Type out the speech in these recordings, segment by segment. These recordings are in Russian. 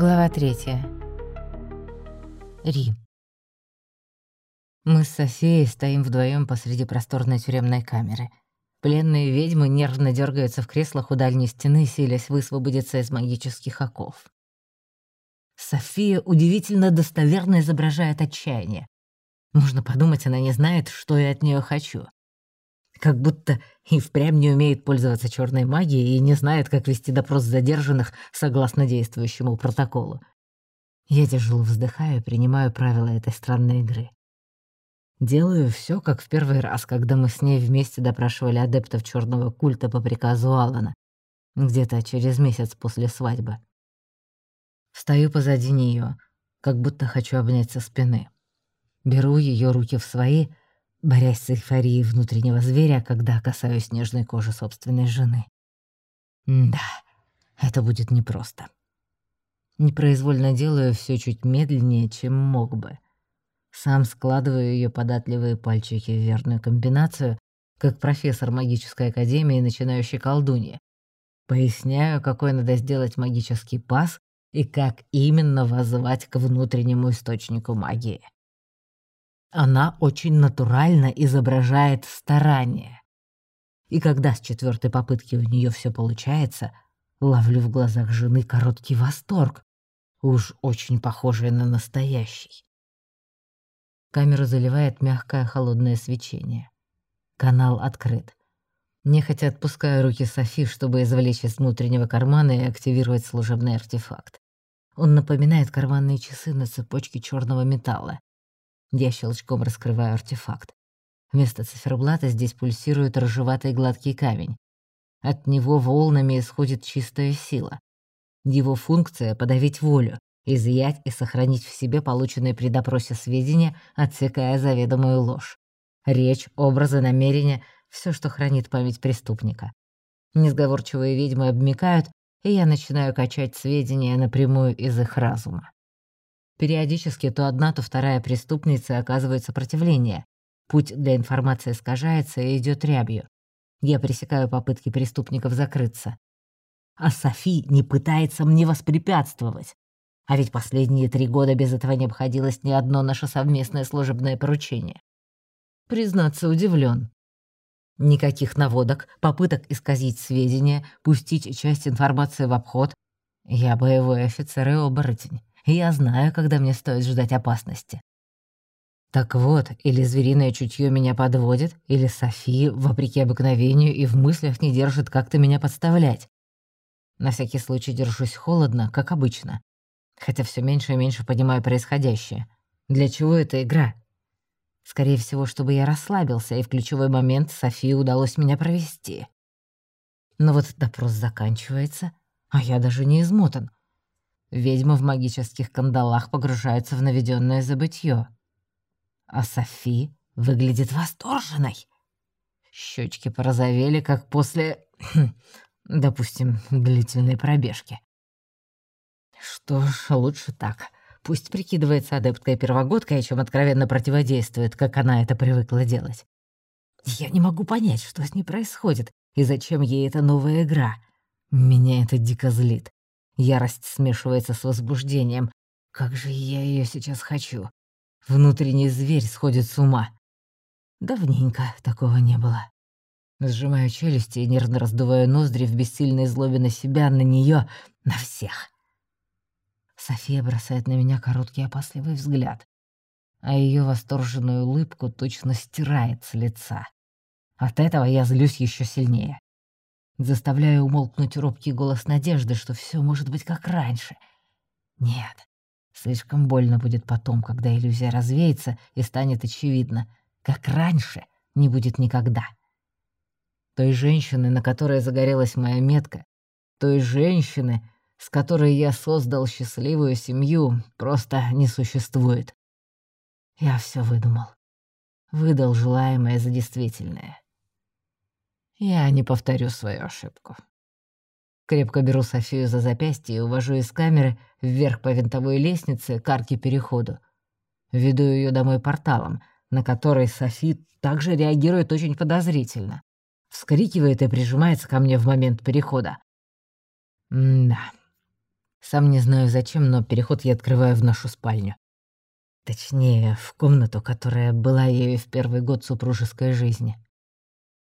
Глава третья. Ри. Мы с Софией стоим вдвоем посреди просторной тюремной камеры. Пленные ведьмы нервно дергаются в креслах у дальней стены, силясь высвободиться из магических оков. София удивительно достоверно изображает отчаяние. Можно подумать, она не знает, что я от нее хочу. Как будто и впрямь не умеет пользоваться черной магией и не знает, как вести допрос задержанных согласно действующему протоколу. Я тяжело вздыхаю и принимаю правила этой странной игры. Делаю все, как в первый раз, когда мы с ней вместе допрашивали адептов черного культа по приказу Алана, где-то через месяц после свадьбы. Стою позади нее, как будто хочу обнять со спины. Беру ее руки в свои — борясь с эйфорией внутреннего зверя, когда касаюсь нежной кожи собственной жены. да, это будет непросто. Непроизвольно делаю все чуть медленнее, чем мог бы. Сам складываю ее податливые пальчики в верную комбинацию, как профессор магической академии, начинающий колдунья. Поясняю, какой надо сделать магический пас и как именно воззвать к внутреннему источнику магии. Она очень натурально изображает старание. И когда с четвертой попытки у нее все получается, ловлю в глазах жены короткий восторг, уж очень похожий на настоящий. Камеру заливает мягкое холодное свечение. Канал открыт. Нехотя отпускаю руки Софи, чтобы извлечь из внутреннего кармана и активировать служебный артефакт. Он напоминает карманные часы на цепочке черного металла. Я щелчком раскрываю артефакт. Вместо циферблата здесь пульсирует рыжеватый гладкий камень. От него волнами исходит чистая сила. Его функция — подавить волю, изъять и сохранить в себе полученные при допросе сведения, отсекая заведомую ложь. Речь, образы, намерения — все, что хранит память преступника. Несговорчивые ведьмы обмикают, и я начинаю качать сведения напрямую из их разума. Периодически то одна, то вторая преступница оказывает сопротивление. Путь для информации искажается и идет рябью. Я пресекаю попытки преступников закрыться. А Софи не пытается мне воспрепятствовать. А ведь последние три года без этого не обходилось ни одно наше совместное служебное поручение. Признаться, удивлен. Никаких наводок, попыток исказить сведения, пустить часть информации в обход. Я боевой офицер и оборотень я знаю, когда мне стоит ждать опасности. Так вот, или звериное чутье меня подводит, или София, вопреки обыкновению, и в мыслях не держит как-то меня подставлять. На всякий случай держусь холодно, как обычно. Хотя все меньше и меньше понимаю происходящее. Для чего эта игра? Скорее всего, чтобы я расслабился, и в ключевой момент Софии удалось меня провести. Но вот допрос заканчивается, а я даже не измотан. Ведьма в магических кандалах погружается в наведенное забытье. А Софи выглядит восторженной. Щечки порозовели, как после, допустим, длительной пробежки. Что ж, лучше так. Пусть прикидывается адепткой-первогодкой, чем откровенно противодействует, как она это привыкла делать. Я не могу понять, что с ней происходит и зачем ей эта новая игра. Меня это дико злит. Ярость смешивается с возбуждением. Как же я ее сейчас хочу. Внутренний зверь сходит с ума. Давненько такого не было. Сжимаю челюсти и нервно раздуваю ноздри в бессильной злобе на себя, на нее, на всех. София бросает на меня короткий опасливый взгляд, а ее восторженную улыбку точно стирает с лица. От этого я злюсь еще сильнее заставляя умолкнуть робкий голос надежды, что все может быть как раньше. Нет, слишком больно будет потом, когда иллюзия развеется и станет очевидно, как раньше не будет никогда. Той женщины, на которой загорелась моя метка, той женщины, с которой я создал счастливую семью, просто не существует. Я все выдумал. Выдал желаемое за действительное. Я не повторю свою ошибку. Крепко беру Софию за запястье и увожу из камеры вверх по винтовой лестнице к арке переходу. Веду ее домой порталом, на который Софи также реагирует очень подозрительно. Вскрикивает и прижимается ко мне в момент перехода. М да. Сам не знаю зачем, но переход я открываю в нашу спальню. Точнее, в комнату, которая была ею в первый год супружеской жизни.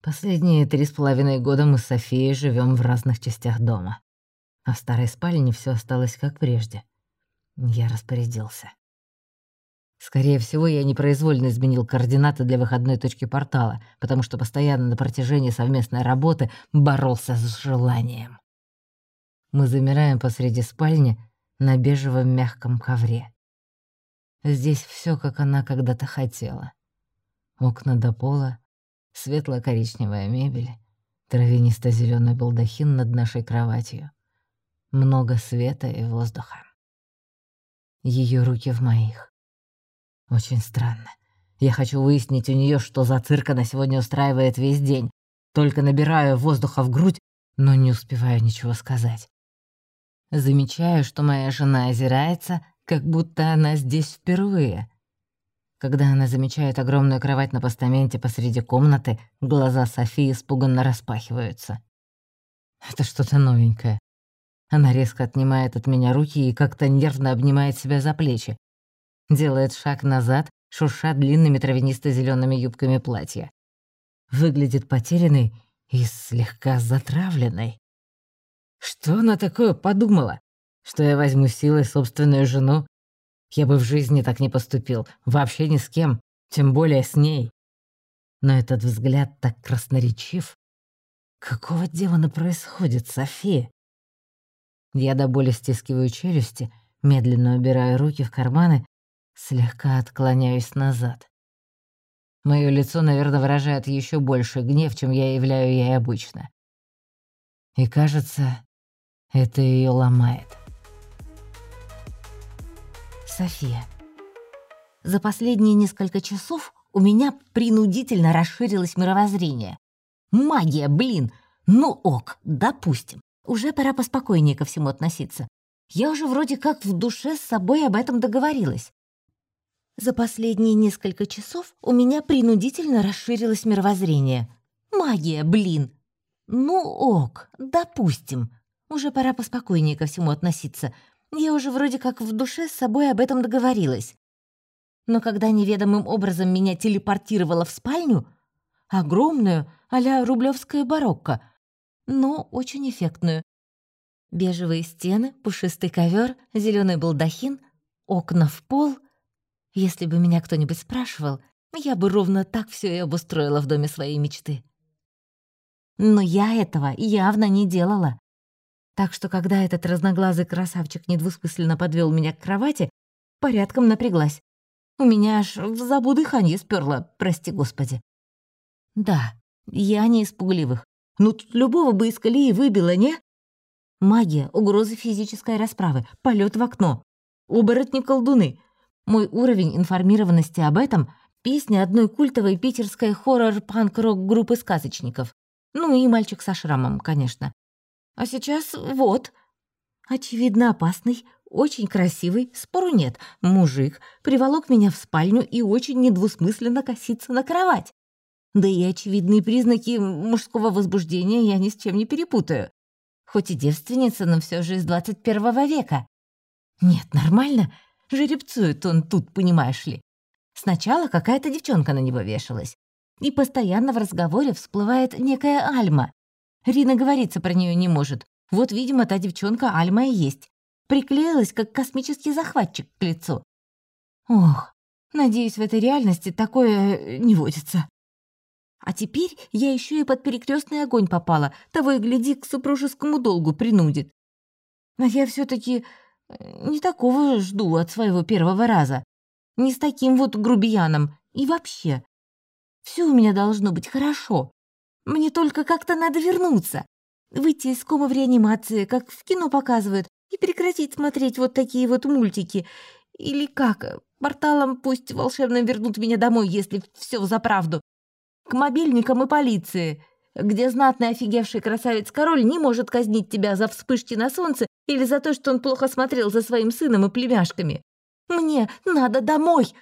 Последние три с половиной года мы с Софией живем в разных частях дома. А в старой спальне все осталось как прежде. Я распорядился. Скорее всего, я непроизвольно изменил координаты для выходной точки портала, потому что постоянно на протяжении совместной работы боролся с желанием. Мы замираем посреди спальни на бежевом мягком ковре. Здесь все, как она когда-то хотела. Окна до пола, светло-коричневая мебель, травянисто зеленый балдахин над нашей кроватью. Много света и воздуха. Ее руки в моих. Очень странно. Я хочу выяснить у нее, что за цирк она сегодня устраивает весь день. Только набираю воздуха в грудь, но не успеваю ничего сказать. Замечаю, что моя жена озирается, как будто она здесь впервые. Когда она замечает огромную кровать на постаменте посреди комнаты, глаза Софии испуганно распахиваются. Это что-то новенькое. Она резко отнимает от меня руки и как-то нервно обнимает себя за плечи. Делает шаг назад, шурша длинными травянисто зелеными юбками платья. Выглядит потерянной и слегка затравленной. Что она такое подумала? Что я возьму силой собственную жену? Я бы в жизни так не поступил, вообще ни с кем, тем более с ней. Но этот взгляд так красноречив. Какого демона происходит, София? Я до боли стискиваю челюсти, медленно убираю руки в карманы, слегка отклоняюсь назад. Моё лицо, наверное, выражает еще больше гнев, чем я являю ей обычно. И кажется, это ее ломает. София. За последние несколько часов у меня принудительно расширилось мировоззрение. Магия, блин! Ну ок, допустим. Уже пора поспокойнее ко всему относиться. Я уже вроде как в душе с собой об этом договорилась. За последние несколько часов у меня принудительно расширилось мировоззрение. Магия, блин! Ну ок, допустим. Уже пора поспокойнее ко всему относиться. Я уже вроде как в душе с собой об этом договорилась. Но когда неведомым образом меня телепортировало в спальню, огромную, а-ля рублёвская барокко, но очень эффектную. Бежевые стены, пушистый ковер, зеленый балдахин, окна в пол. Если бы меня кто-нибудь спрашивал, я бы ровно так все и обустроила в доме своей мечты. Но я этого явно не делала. Так что, когда этот разноглазый красавчик недвусмысленно подвел меня к кровати, порядком напряглась. У меня аж в забу дыхание сперло, прости господи. Да, я не испугливых. Ну, тут любого бы из колеи выбило, не? Магия, угрозы физической расправы, полет в окно. Оборотни-колдуны. Мой уровень информированности об этом — песня одной культовой питерской хоррор-панк-рок группы сказочников. Ну и мальчик со шрамом, конечно. А сейчас вот. Очевидно опасный, очень красивый, спору нет, мужик приволок меня в спальню и очень недвусмысленно косится на кровать. Да и очевидные признаки мужского возбуждения я ни с чем не перепутаю. Хоть и девственница, но все же из 21 века. Нет, нормально. Жеребцует он тут, понимаешь ли. Сначала какая-то девчонка на него вешалась. И постоянно в разговоре всплывает некая Альма. Рина говорится про нее не может. Вот, видимо, та девчонка Альма и есть. Приклеилась, как космический захватчик к лицу. Ох, надеюсь, в этой реальности такое э, не водится. А теперь я еще и под перекрестный огонь попала, того и гляди, к супружескому долгу принудит. Но я все таки э, не такого жду от своего первого раза. Не с таким вот грубияном. И вообще. Все у меня должно быть хорошо. Мне только как-то надо вернуться. Выйти из кома в реанимации, как в кино показывают, и прекратить смотреть вот такие вот мультики. Или как, порталом пусть волшебным вернут меня домой, если все за правду. К мобильникам и полиции, где знатный офигевший красавец-король не может казнить тебя за вспышки на солнце или за то, что он плохо смотрел за своим сыном и племяшками. Мне надо домой,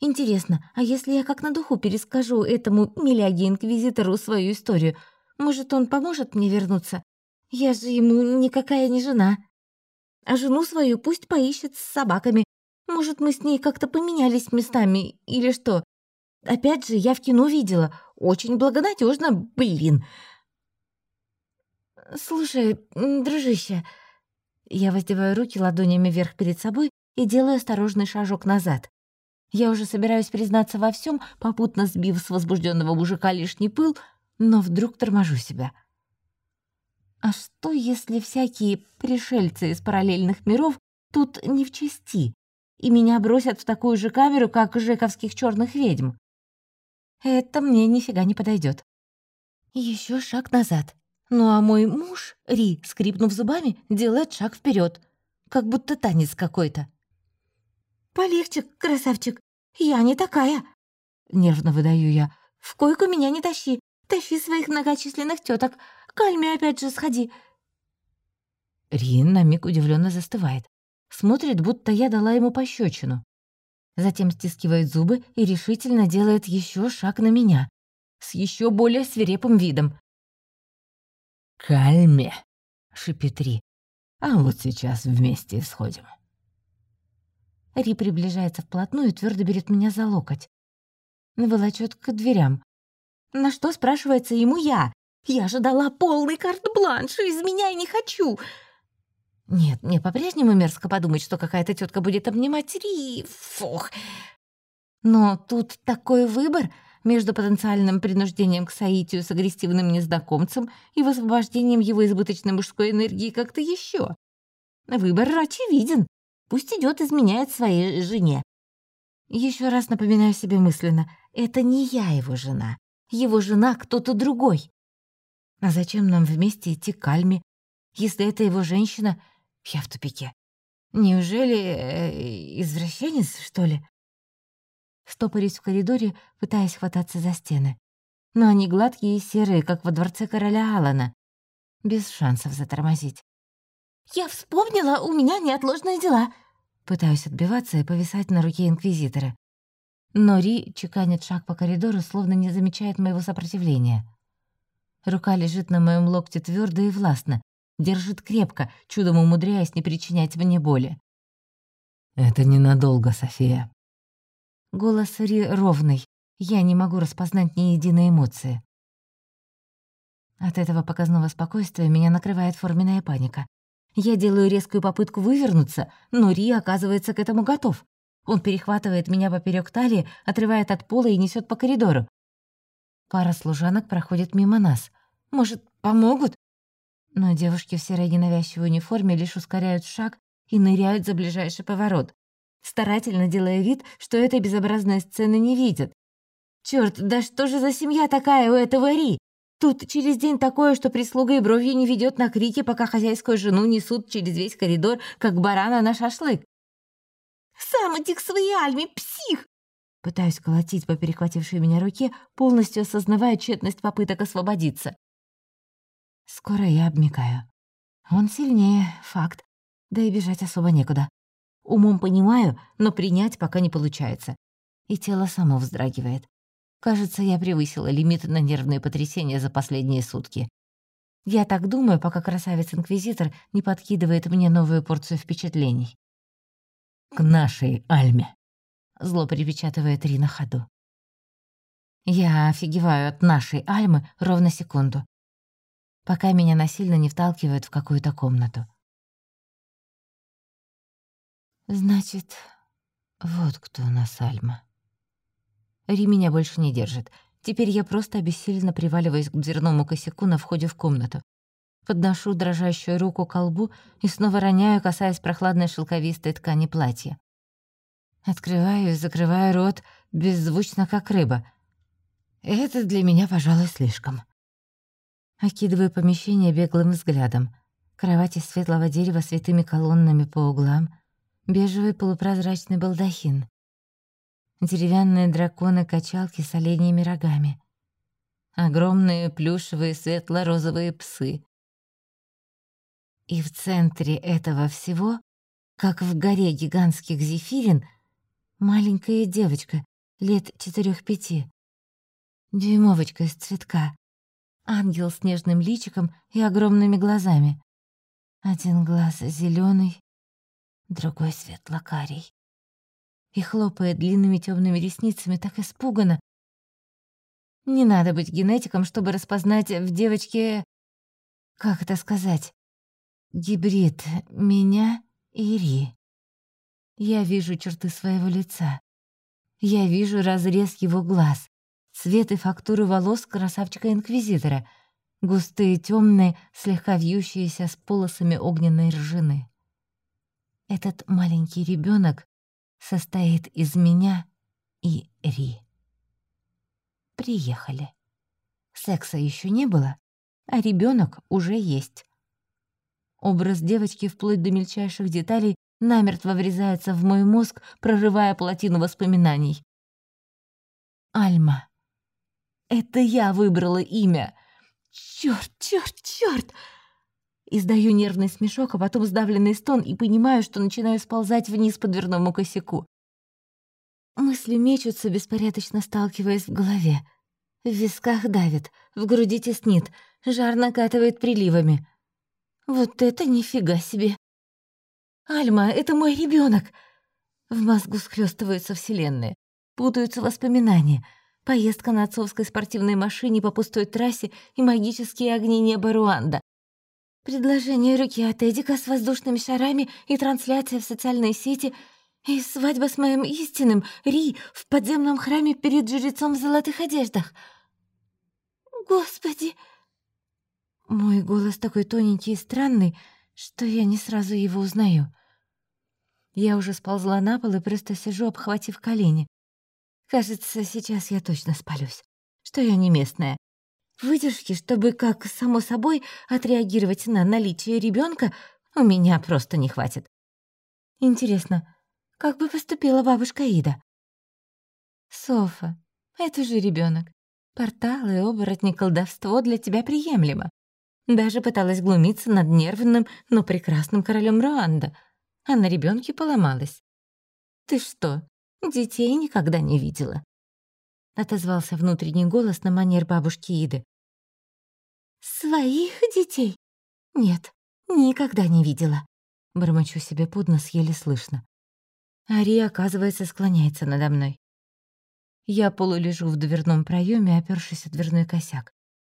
Интересно, а если я как на духу перескажу этому миляге-инквизитору свою историю, может, он поможет мне вернуться? Я же ему никакая не жена. А жену свою пусть поищет с собаками. Может, мы с ней как-то поменялись местами или что? Опять же, я в кино видела. Очень благонадежно, блин. Слушай, дружище, я воздеваю руки ладонями вверх перед собой и делаю осторожный шажок назад. Я уже собираюсь признаться во всем, попутно сбив с возбужденного мужика лишний пыл, но вдруг торможу себя. А что, если всякие пришельцы из параллельных миров тут не в чести, и меня бросят в такую же камеру, как жековских черных ведьм? Это мне нифига не подойдет. Еще шаг назад. Ну а мой муж, Ри, скрипнув зубами, делает шаг вперед, как будто танец какой-то. «Полегче, красавчик, я не такая!» Нервно выдаю я. «В койку меня не тащи, тащи своих многочисленных теток, к Альме опять же сходи!» Рин на миг удивленно застывает. Смотрит, будто я дала ему пощечину. Затем стискивает зубы и решительно делает еще шаг на меня. С еще более свирепым видом. «Кальме!» — шипит Ри. «А вот сейчас вместе сходим». Ри приближается вплотную и твердо берет меня за локоть. Волочет к дверям. На что, спрашивается, ему я? Я же дала полный карт-бланш, изменяй не хочу. Нет, мне по-прежнему мерзко подумать, что какая-то тетка будет обнимать Ри. Фух. Но тут такой выбор между потенциальным принуждением к соитию с агрессивным незнакомцем и высвобождением его избыточной мужской энергии как-то еще. Выбор очевиден. Пусть идет, изменяет своей жене. Еще раз напоминаю себе мысленно, это не я его жена. Его жена кто-то другой. А зачем нам вместе идти к Альме? Если это его женщина, я в тупике. Неужели э, извращенец, что ли? Стопорюсь в коридоре, пытаясь хвататься за стены. Но они гладкие и серые, как во дворце короля Алана. Без шансов затормозить. «Я вспомнила, у меня неотложные дела!» Пытаюсь отбиваться и повисать на руке Инквизитора. Но Ри чеканит шаг по коридору, словно не замечает моего сопротивления. Рука лежит на моем локте твердо и властно, держит крепко, чудом умудряясь не причинять мне боли. «Это ненадолго, София». Голос Ри ровный, я не могу распознать ни единой эмоции. От этого показного спокойствия меня накрывает форменная паника. Я делаю резкую попытку вывернуться, но Ри оказывается к этому готов. Он перехватывает меня поперек талии, отрывает от пола и несет по коридору. Пара служанок проходит мимо нас. Может, помогут? Но девушки в серой ненавязчивой униформе лишь ускоряют шаг и ныряют за ближайший поворот, старательно делая вид, что этой безобразной сцены не видят. Черт, да что же за семья такая у этого Ри? Тут через день такое, что прислуга и бровью не ведет на крики, пока хозяйскую жену несут через весь коридор, как барана на шашлык. «Сам к своей Альме, псих!» Пытаюсь колотить по перехватившей меня руке, полностью осознавая тщетность попыток освободиться. Скоро я обмикаю. Он сильнее, факт. Да и бежать особо некуда. Умом понимаю, но принять пока не получается. И тело само вздрагивает. Кажется, я превысила лимит на нервные потрясения за последние сутки. Я так думаю, пока красавец-инквизитор не подкидывает мне новую порцию впечатлений. «К нашей Альме», — зло припечатывает Ри на ходу. Я офигеваю от нашей Альмы ровно секунду, пока меня насильно не вталкивают в какую-то комнату. Значит, вот кто у нас Альма. Ри меня больше не держит. Теперь я просто обессиленно приваливаюсь к дверному косяку на входе в комнату. Подношу дрожащую руку к колбу и снова роняю, касаясь прохладной шелковистой ткани платья. Открываю и закрываю рот, беззвучно, как рыба. Это для меня, пожалуй, слишком. Окидываю помещение беглым взглядом. Кровать из светлого дерева с витыми колоннами по углам, бежевый полупрозрачный балдахин деревянные драконы-качалки с оленями рогами, огромные плюшевые светло-розовые псы. И в центре этого всего, как в горе гигантских зефирин, маленькая девочка лет четырех-пяти, дюймовочка из цветка, ангел с нежным личиком и огромными глазами. Один глаз зеленый, другой светло-карий. И хлопает длинными темными ресницами так испуганно. Не надо быть генетиком, чтобы распознать в девочке... Как это сказать? Гибрид меня и Ри. Я вижу черты своего лица. Я вижу разрез его глаз, цвет и фактуры волос красавчика-инквизитора, густые темные, слегка вьющиеся с полосами огненной ржины. Этот маленький ребенок состоит из меня и Ри. Приехали. Секса еще не было, а ребенок уже есть. Образ девочки вплоть до мельчайших деталей намертво врезается в мой мозг, прорывая плотину воспоминаний. Альма. Это я выбрала имя. Чёрт, чёрт, чёрт! Издаю нервный смешок, а потом сдавленный стон и понимаю, что начинаю сползать вниз по дверному косяку. Мысли мечутся, беспорядочно сталкиваясь в голове. В висках давит, в груди теснит, жар накатывает приливами. Вот это нифига себе! «Альма, это мой ребенок! В мозгу схлёстываются вселенные, путаются воспоминания. Поездка на отцовской спортивной машине по пустой трассе и магические огни неба Руанда. Предложение руки от Эдика с воздушными шарами и трансляция в социальной сети и свадьба с моим истинным, Ри, в подземном храме перед жрецом в золотых одеждах. Господи! Мой голос такой тоненький и странный, что я не сразу его узнаю. Я уже сползла на пол и просто сижу, обхватив колени. Кажется, сейчас я точно спалюсь, что я не местная. Выдержки, чтобы, как само собой, отреагировать на наличие ребенка, у меня просто не хватит. Интересно, как бы поступила бабушка Ида? Софа, это же ребенок. Порталы, оборотни, колдовство для тебя приемлемо. Даже пыталась глумиться над нервным, но прекрасным королем Руанда — а на ребенке поломалась. «Ты что, детей никогда не видела?» Отозвался внутренний голос на манер бабушки Иды. «Своих детей? Нет, никогда не видела». Бормочу себе под нос еле слышно. Ари, оказывается, склоняется надо мной. Я полулежу в дверном проеме, опёршись о дверной косяк.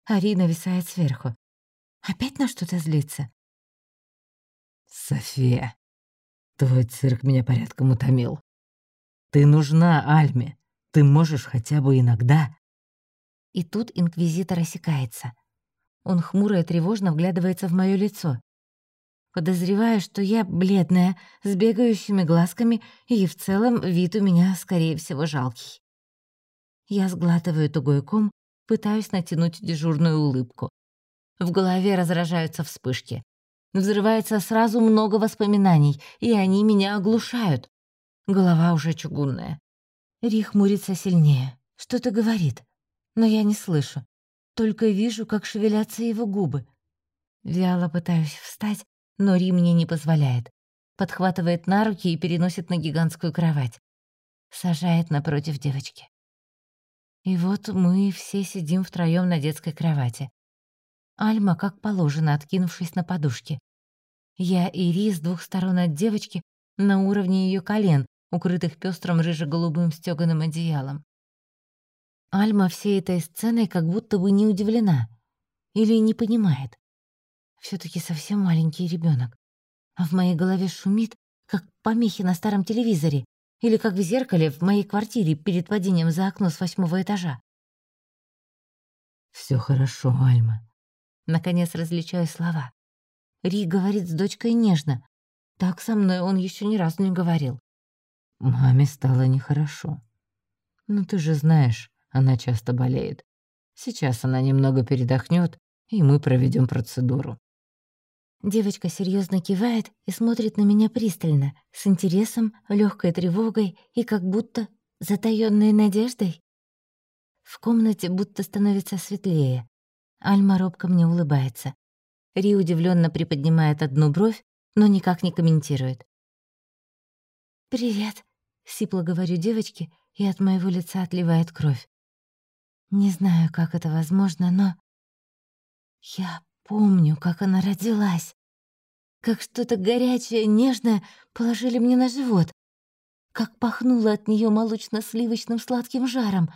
Ари нависает сверху. Опять на что-то злится. «София!» Твой цирк меня порядком утомил. Ты нужна Альме. Ты можешь хотя бы иногда...» И тут инквизитор осекается. Он хмуро и тревожно вглядывается в моё лицо. Подозреваю, что я бледная, с бегающими глазками, и в целом вид у меня, скорее всего, жалкий. Я сглатываю тугой ком, пытаюсь натянуть дежурную улыбку. В голове разражаются вспышки. Взрывается сразу много воспоминаний, и они меня оглушают. Голова уже чугунная. Ри хмурится сильнее. Что-то говорит, но я не слышу. Только вижу, как шевелятся его губы. Вяло пытаюсь встать, но Ри мне не позволяет. Подхватывает на руки и переносит на гигантскую кровать. Сажает напротив девочки. И вот мы все сидим втроём на детской кровати. Альма, как положено, откинувшись на подушке. Я и Ри с двух сторон от девочки на уровне ее колен, укрытых пестрым рыже-голубым стёганым одеялом. Альма всей этой сценой как будто бы не удивлена или не понимает. все таки совсем маленький ребенок, а в моей голове шумит, как помехи на старом телевизоре или как в зеркале в моей квартире перед падением за окно с восьмого этажа. Все хорошо, Альма», Наконец различаю слова. Ри говорит с дочкой нежно. Так со мной он еще ни разу не говорил. Маме стало нехорошо. Ну ты же знаешь, она часто болеет. Сейчас она немного передохнет, и мы проведем процедуру. Девочка серьезно кивает и смотрит на меня пристально, с интересом, легкой тревогой и как будто затаённой надеждой. В комнате будто становится светлее. Альма робко мне улыбается. Ри удивленно приподнимает одну бровь, но никак не комментирует. «Привет», — сипло говорю девочке, и от моего лица отливает кровь. Не знаю, как это возможно, но... Я помню, как она родилась. как что-то горячее, нежное положили мне на живот. Как пахнуло от нее молочно-сливочным сладким жаром.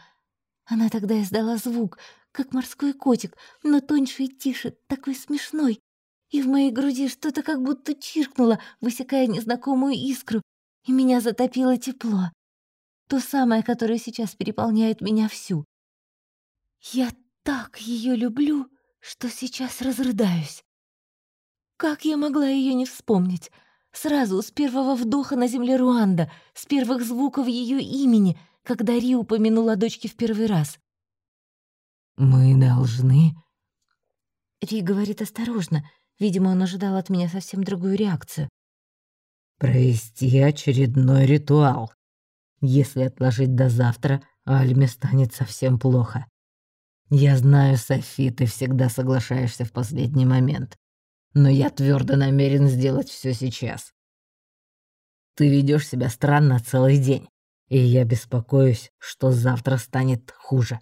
Она тогда издала звук, как морской котик, но тоньше и тише, такой смешной. И в моей груди что-то как будто чиркнуло, высекая незнакомую искру, и меня затопило тепло. То самое, которое сейчас переполняет меня всю. Я так ее люблю, что сейчас разрыдаюсь. Как я могла ее не вспомнить? Сразу, с первого вдоха на земле Руанда, с первых звуков ее имени, когда Ри упомянула дочке в первый раз. «Мы должны...» Ри говорит осторожно. Видимо, он ожидал от меня совсем другую реакцию. «Провести очередной ритуал. Если отложить до завтра, Альме станет совсем плохо. Я знаю, Софи, ты всегда соглашаешься в последний момент но я твердо намерен сделать все сейчас. Ты ведешь себя странно целый день, и я беспокоюсь, что завтра станет хуже.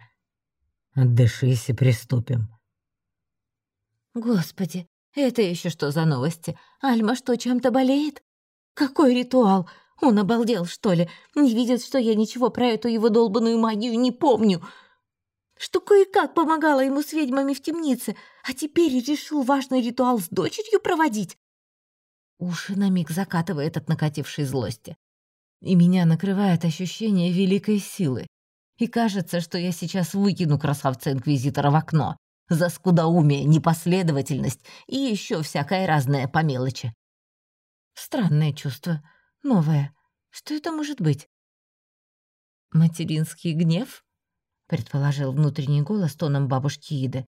Отдышись и приступим. Господи, это еще что за новости? Альма что, чем-то болеет? Какой ритуал? Он обалдел, что ли? Не видит, что я ничего про эту его долбанную магию не помню что кое-как помогала ему с ведьмами в темнице, а теперь решил важный ритуал с дочерью проводить. Уши на миг закатывает от накатившей злости. И меня накрывает ощущение великой силы. И кажется, что я сейчас выкину красавца-инквизитора в окно за скудоумие, непоследовательность и еще всякое разное по мелочи. Странное чувство, новое. Что это может быть? Материнский гнев? Предположил внутренний голос тоном бабушки Иды.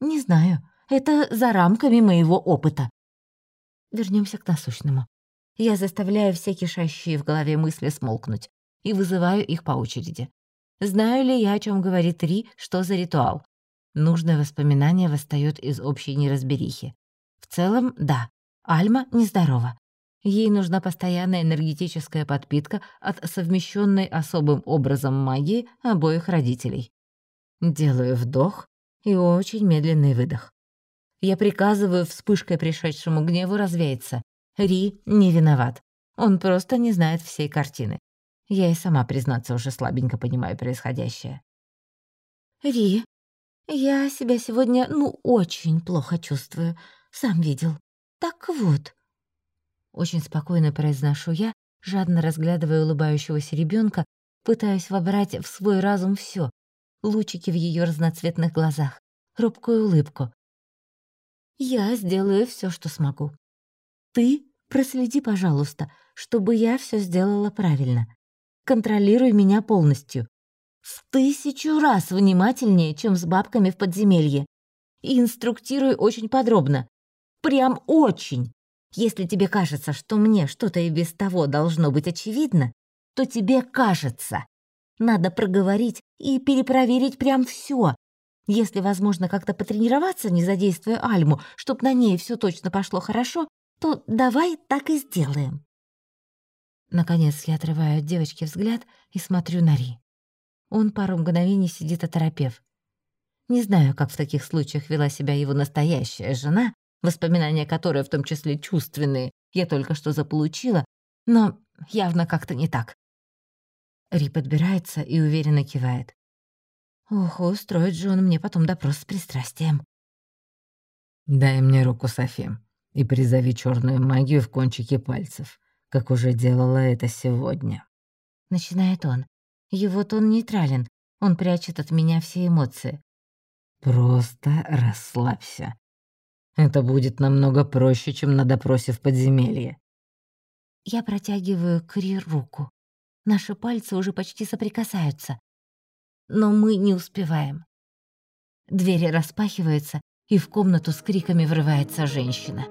«Не знаю. Это за рамками моего опыта». Вернемся к насущному. Я заставляю все кишащие в голове мысли смолкнуть и вызываю их по очереди. Знаю ли я, о чем говорит Ри, что за ритуал? Нужное воспоминание восстает из общей неразберихи. В целом, да, Альма нездорова. Ей нужна постоянная энергетическая подпитка от совмещенной особым образом магии обоих родителей. Делаю вдох и очень медленный выдох. Я приказываю вспышкой пришедшему гневу развеяться. Ри не виноват. Он просто не знает всей картины. Я и сама, признаться, уже слабенько понимаю происходящее. «Ри, я себя сегодня, ну, очень плохо чувствую. Сам видел. Так вот, очень спокойно произношу я, жадно разглядывая улыбающегося ребенка, пытаясь вобрать в свой разум все, лучики в ее разноцветных глазах, робкую улыбку. «Я сделаю все, что смогу. Ты проследи, пожалуйста, чтобы я все сделала правильно. Контролируй меня полностью. В тысячу раз внимательнее, чем с бабками в подземелье. И инструктируй очень подробно. Прям очень. Если тебе кажется, что мне что-то и без того должно быть очевидно, то тебе кажется. Надо проговорить и перепроверить прям все. Если возможно как-то потренироваться, не задействуя Альму, чтоб на ней все точно пошло хорошо, то давай так и сделаем. Наконец я отрываю от девочки взгляд и смотрю на Ри. Он пару мгновений сидит оторопев. Не знаю, как в таких случаях вела себя его настоящая жена, воспоминания которые, в том числе чувственные, я только что заполучила, но явно как-то не так. Ри подбирается и уверенно кивает. Ох, устроит же он мне потом допрос с пристрастием. «Дай мне руку, Софи, и призови черную магию в кончике пальцев, как уже делала это сегодня». Начинает он. Его тон нейтрален, он прячет от меня все эмоции. «Просто расслабься. Это будет намного проще, чем на допросе в подземелье. Я протягиваю Кри руку. Наши пальцы уже почти соприкасаются. Но мы не успеваем. Двери распахиваются, и в комнату с криками врывается женщина.